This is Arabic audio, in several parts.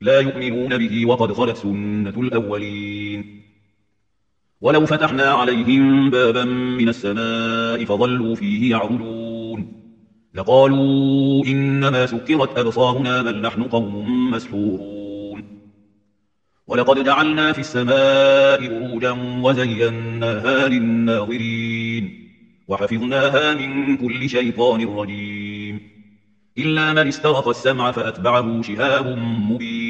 لا يؤمنون به وقد خلت سنة الأولين. ولو فتحنا عليهم بابا من السماء فظلوا فيه يعرجون. لقالوا إنما سكرت أبصارنا بل نحن قوم مسحورون. ولقد جعلنا في السماء بروجا وزيناها للناظرين. وحفظناها من كل شيطان رجيم. إلا من استرق السمع فأتبعه شهاب مبين.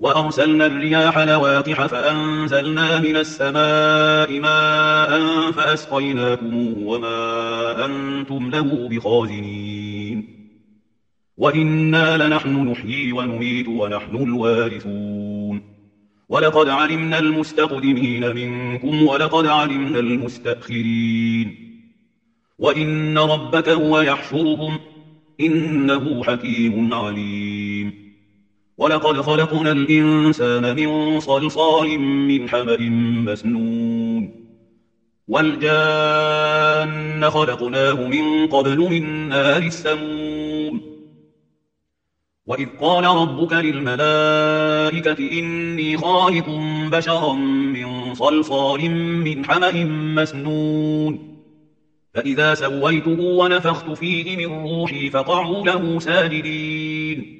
وأرسلنا الرياح لواقح فأنزلنا من السماء ماء فأسقيناكم وما أنتم له بخازنين. وإنا لنحن نحيي ونميت ونحن الوارثون. ولقد علمنا المستقدمين منكم ولقد علمنا المستأخرين. وإن ربك هو يحشرهم إنه حكيم عليم. ولقد خلقنا الإنسان من صلصال من حمر مسنون والجان خلقناه من قبل من نار السموم وإذ قال ربك للملائكة إني خالق بشرا من صلصال من حمأ مسنون فإذا سويته ونفخت فيه من روحي فقعوا له ساجدين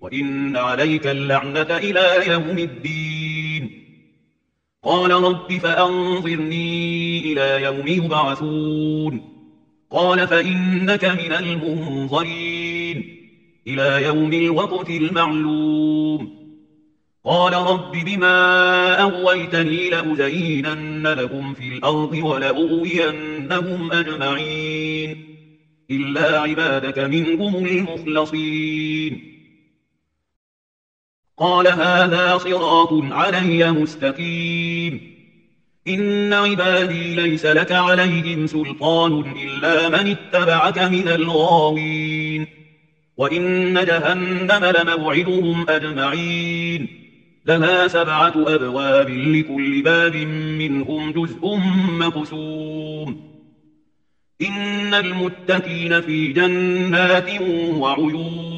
وإن عليك اللعنة إلى يوم الدين. قال رب فأنظرني إلى يوم يبعثون. قال فإنك من المنظرين. إلى يوم الوقت المعلوم. قال رب بما أغويتني لأزينن لكم في الأرض ولأغوينهم أجمعين. إلا عبادك منهم المخلصين. قال هذا صراط علي مستقيم. إن عبادي ليس لك عليهم سلطان إلا من اتبعك من الغاوين. وإن جهنم لموعدهم أجمعين. لها سبعة أبواب لكل باب منهم جزء مقسوم. إن المتكين في جنات وعيون.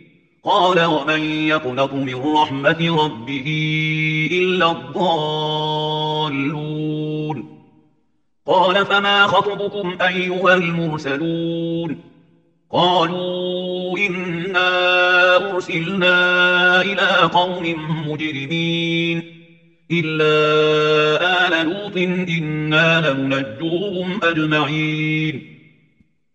قال ومن يقنط من رحمة ربه إلا الضالون. قال فما خطبكم أيها المرسلون؟ قالوا إنا أرسلنا إلى قوم مجرمين. إلا آل لوط إنا لمنجوهم أجمعين.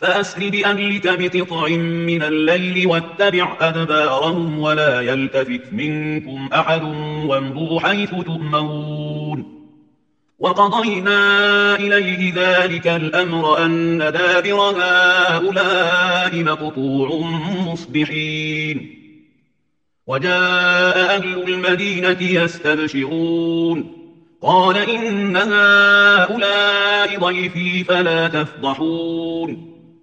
فأسر بأهلك بقطع من الليل واتبع أدبارهم ولا يلتفت منكم أحد وانبوا حيث تؤمرون. وقضينا إليه ذلك الأمر أن دابر هؤلاء مقطوع مصبحين. وجاء أهل المدينة يستبشرون. قال إن هؤلاء ضيفي فلا تفضحون.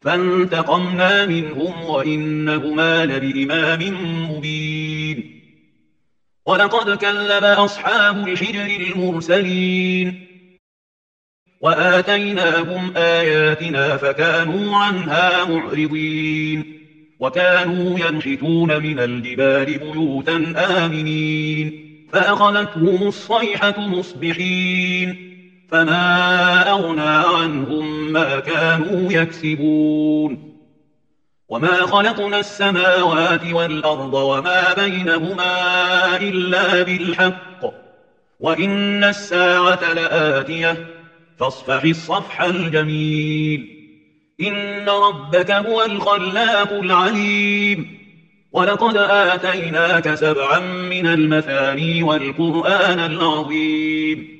فانتقمنا منهم وإنهما لبإمام مبين. ولقد كلب أصحاب الحجر المرسلين. وآتيناهم آياتنا فكانوا عنها معرضين. وكانوا ينحتون من الجبال بيوتا آمنين. فأخذتهم الصيحة مصبحين. فما أغنى عنهم ما كانوا يكسبون وما خلقنا السماوات والأرض وما بينهما إلا بالحق وإن الساعة لآتية فاصفح الصفح الجميل إن ربك هو الخلاق العليم ولقد آتيناك سبعا من المثاني والقرآن العظيم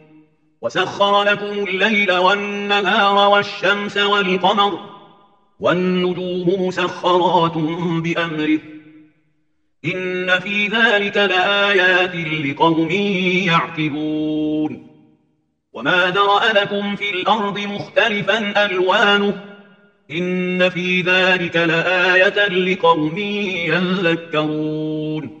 وسخر لكم الليل والنهار والشمس والقمر والنجوم مسخرات بأمره. إن في ذلك لآيات لقوم يعقبون وما درأ لكم في الأرض مختلفا ألوانه. إن في ذلك لآية لقوم يذكرون.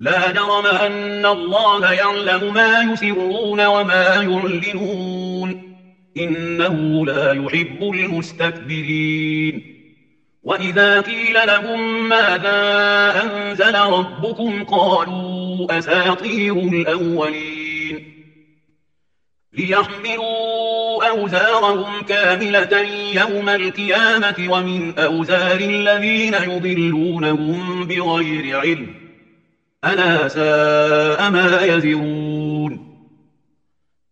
لا جرم أن الله يعلم ما يسرون وما يعلنون. إنه لا يحب المستكبرين. وإذا قيل لهم ماذا أنزل ربكم قالوا أساطير الأولين. ليحملوا أوزارهم كاملة يوم القيامة ومن أوزار الذين يضلونهم بغير علم. ألا ساء ما يزرون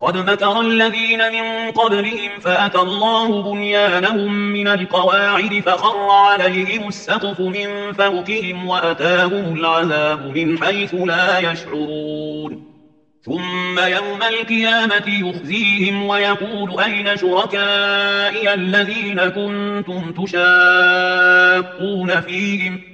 قد مكر الذين من قبلهم فأتى الله بنيانهم من القواعد فخر عليهم السقف من فوقهم وأتاهم العذاب من حيث لا يشعرون ثم يوم القيامة يخزيهم ويقول أين شركائي الذين كنتم تشاقون فيهم ؟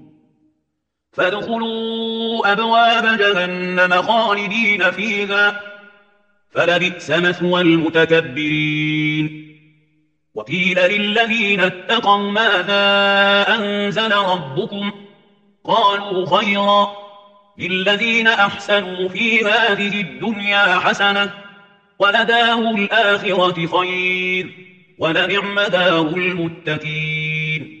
فادخلوا أبواب جهنم خالدين فيها فلبئس مثوى المتكبرين. وقيل للذين اتقوا ماذا أنزل ربكم؟ قالوا خيرا للذين أحسنوا في هذه الدنيا حسنة ولداه الآخرة خير ولنعم داه المتكين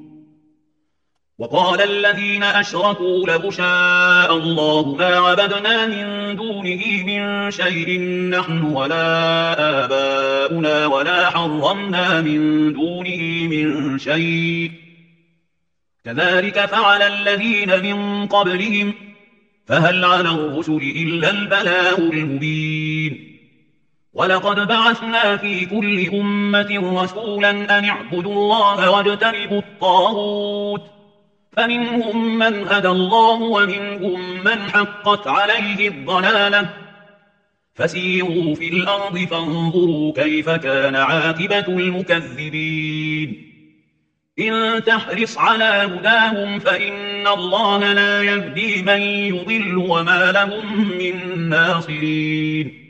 وقال الذين أشركوا لو شاء الله ما عبدنا من دونه من شيء نحن ولا آباؤنا ولا حرمنا من دونه من شيء. كذلك فعل الذين من قبلهم فهل على الرسل إلا البلاء المبين. ولقد بعثنا في كل أمة رسولا أن اعبدوا الله واجتنبوا الطاغوت. فمنهم من هدى الله ومنهم من حقت عليه الضلالة. فسيروا في الأرض فانظروا كيف كان عاقبة المكذبين. إن تحرص على هداهم فإن الله لا يهدي من يضل وما لهم من ناصرين.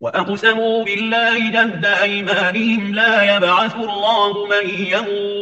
وأقسموا بالله جهد أيمانهم لا يبعث الله من يموت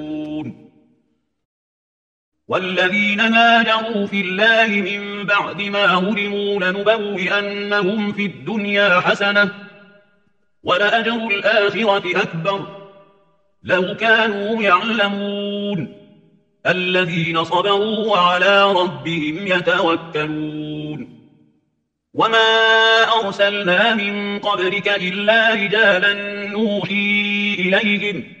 والذين ناجروا في الله من بعد ما هرموا لنبوئنهم في الدنيا حسنة ولأجر الآخرة أكبر. لو كانوا يعلمون الذين صبروا وعلى ربهم يتوكلون. وما أرسلنا من قبلك إلا رجالا نوحي إليهم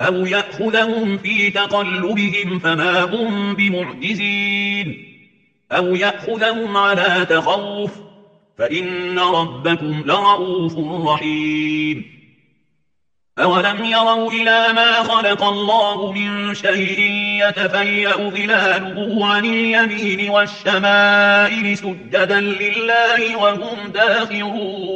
أو يأخذهم في تقلبهم فما هم بمعجزين أو يأخذهم على تخوف فإن ربكم لرؤوف رحيم أولم يروا إلى ما خلق الله من شيء يتفيأ ظلاله عن اليمين والشمائل سجدا لله وهم داخرون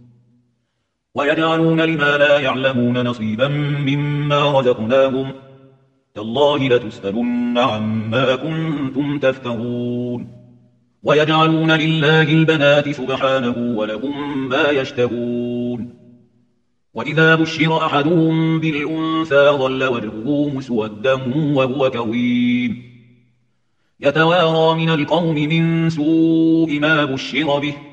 ويجعلون لما لا يعلمون نصيبا مما رزقناهم. تالله لتسألن عما كنتم تفترون. ويجعلون لله البنات سبحانه ولهم ما يشتهون. وإذا بشر أحدهم بالأنثى ظل وجهه مسودا وهو كويم يتوارى من القوم من سوء ما بشر به.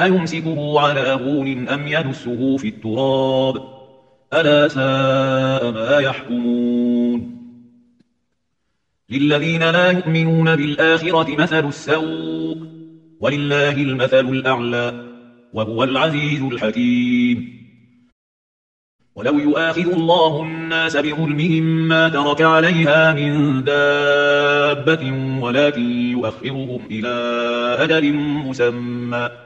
أيمسكه على هون أم يدسه في التراب؟ ألا ساء ما يحكمون. للذين لا يؤمنون بالآخرة مثل السوء ولله المثل الأعلى وهو العزيز الحكيم. ولو يؤاخذ الله الناس بظلمهم ما ترك عليها من دابة ولكن يؤخرهم إلى أدل مسمى.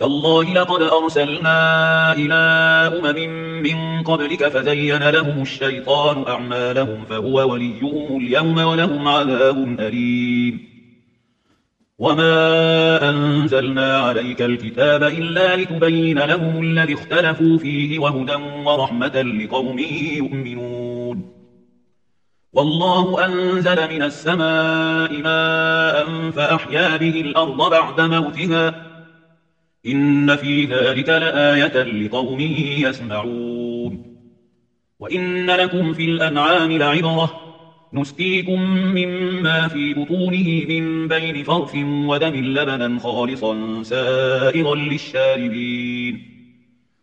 تالله لقد أرسلنا إلى أمم من قبلك فزين لهم الشيطان أعمالهم فهو وليهم اليوم ولهم عذاب أليم. وما أنزلنا عليك الكتاب إلا لتبين لهم الذي اختلفوا فيه وهدى ورحمة لقوم يؤمنون. والله أنزل من السماء ماء فأحيا به الأرض بعد موتها إن في ذلك لآية لقوم يسمعون. وإن لكم في الأنعام لعبرة. نسقيكم مما في بطونه من بين فرف ودم لبنا خالصا سائغا للشاربين.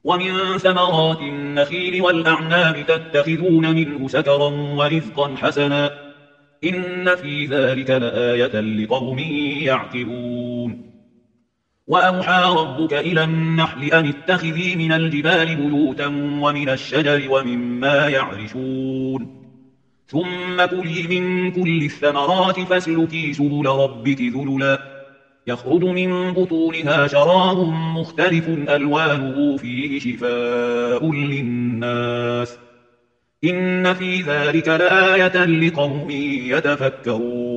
ومن ثمرات النخيل والأعناب تتخذون منه سكرا ورزقا حسنا. إن في ذلك لآية لقوم يعقلون. وأوحى ربك إلى النحل أن اتخذي من الجبال بيوتا ومن الشجر ومما يعرشون. ثم كلي من كل الثمرات فاسلكي سبل ربك ذللا. يخرج من بطونها شراب مختلف ألوانه فيه شفاء للناس. إن في ذلك لآية لقوم يتفكرون.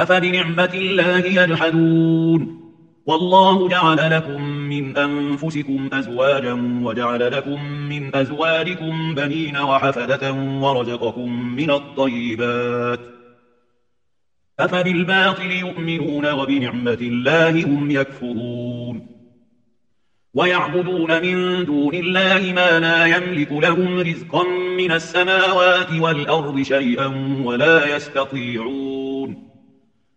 أفبنعمة الله يجحدون؟ والله جعل لكم من أنفسكم أزواجا وجعل لكم من أزواجكم بنين وحفدة ورزقكم من الطيبات. أفبالباطل يؤمنون وبنعمة الله هم يكفرون. ويعبدون من دون الله ما لا يملك لهم رزقا من السماوات والأرض شيئا ولا يستطيعون.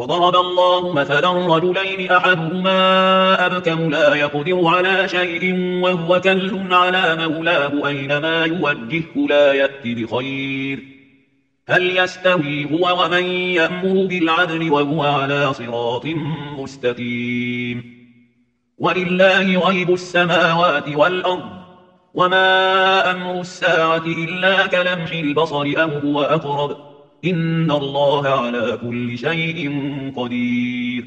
وضرب الله مثلا رجلين أحدهما أبكم لا يقدر على شيء وهو كل على مولاه أينما يوجهه لا يأتي بخير. هل يستوي هو ومن يأمر بالعدل وهو على صراط مستقيم. ولله غيب السماوات والأرض. وما أمر الساعة إلا كلمح البصر أو هو أقرب. إن الله على كل شيء قدير.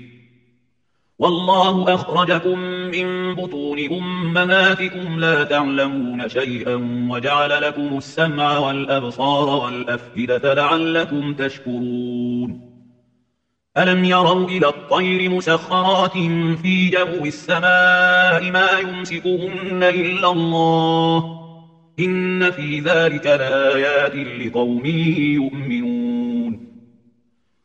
والله أخرجكم من بطون أمماتكم لا تعلمون شيئا وجعل لكم السمع والأبصار والأفئدة لعلكم تشكرون. ألم يروا إلى الطير مسخرات في جو السماء ما يمسكهن إلا الله؟ إن في ذلك لآيات لقوم يؤمنون.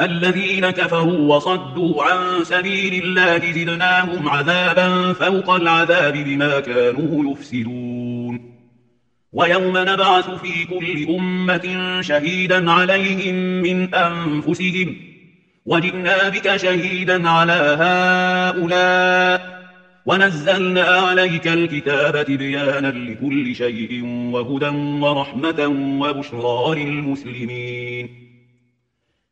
الذين كفروا وصدوا عن سبيل الله زدناهم عذابا فوق العذاب بما كانوا يفسدون. ويوم نبعث في كل أمة شهيدا عليهم من أنفسهم. وجئنا بك شهيدا على هؤلاء. ونزلنا عليك الكتاب تبيانا لكل شيء وهدى ورحمة وبشرى للمسلمين.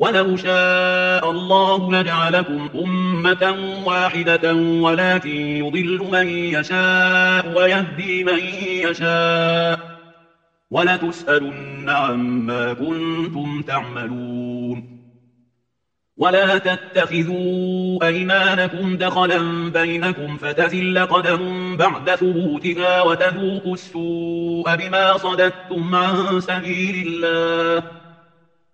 ولو شاء الله لجعلكم أمة واحدة ولكن يضل من يشاء ويهدي من يشاء ولتسألن عما كنتم تعملون ولا تتخذوا أيمانكم دخلا بينكم فتزل قدم بعد ثبوتها وتذوقوا السوء بما صددتم عن سبيل الله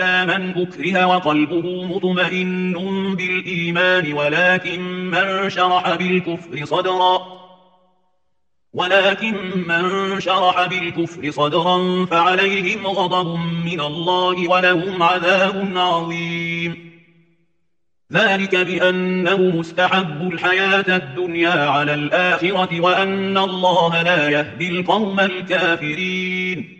إلا من أكره وقلبه مطمئن بالإيمان ولكن من شرح بالكفر صدرا ولكن من شرح بالكفر صدرا فعليهم غضب من الله ولهم عذاب عظيم. ذلك بأنه مستحب الحياة الدنيا على الآخرة وأن الله لا يهدي القوم الكافرين.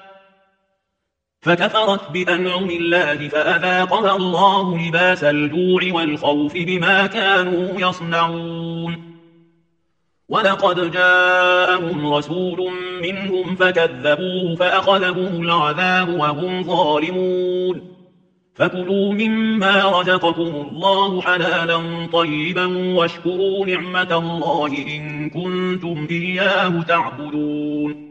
فكفرت بأنعم الله فأذاقها الله لباس الجوع والخوف بما كانوا يصنعون. ولقد جاءهم رسول منهم فكذبوه فأخذهم العذاب وهم ظالمون. فكلوا مما رزقكم الله حلالا طيبا واشكروا نعمة الله إن كنتم إياه تعبدون.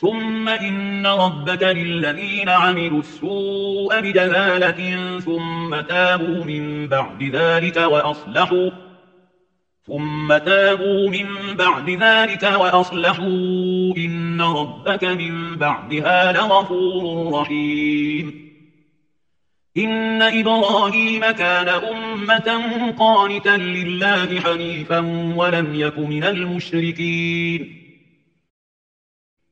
ثم إن ربك للذين عملوا السوء بجلالة ثم تابوا من بعد ذلك وأصلحوا ثم تابوا من بعد ذلك وأصلحوا إن ربك من بعدها لغفور رحيم إن إبراهيم كان أمة قانتا لله حنيفا ولم يك من المشركين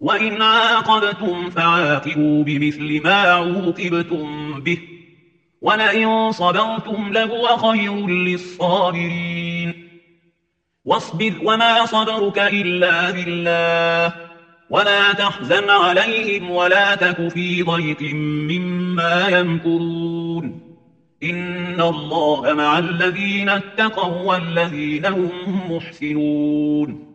وَإِنْ عَاقَبْتُمْ فَعَاقِبُوا بِمِثْلِ مَا عُوقِبْتُمْ بِهِ وَلَئِنْ صَبَرْتُمْ لَهُوَ خَيْرٌ لِلصَّابِرِينَ وَاصْبِرْ وَمَا صَبْرُكَ إِلَّا بِاللَّهِ وَلَا تَحْزَنْ عَلَيْهِمْ وَلَا تَكُ فِي ضَيْقٍ مِّمَّا يَمْكُرُونَ إِنَّ اللَّهَ مَعَ الَّذِينَ اتَّقَوْا وَالَّذِينَ هُمْ مُحْسِنُونَ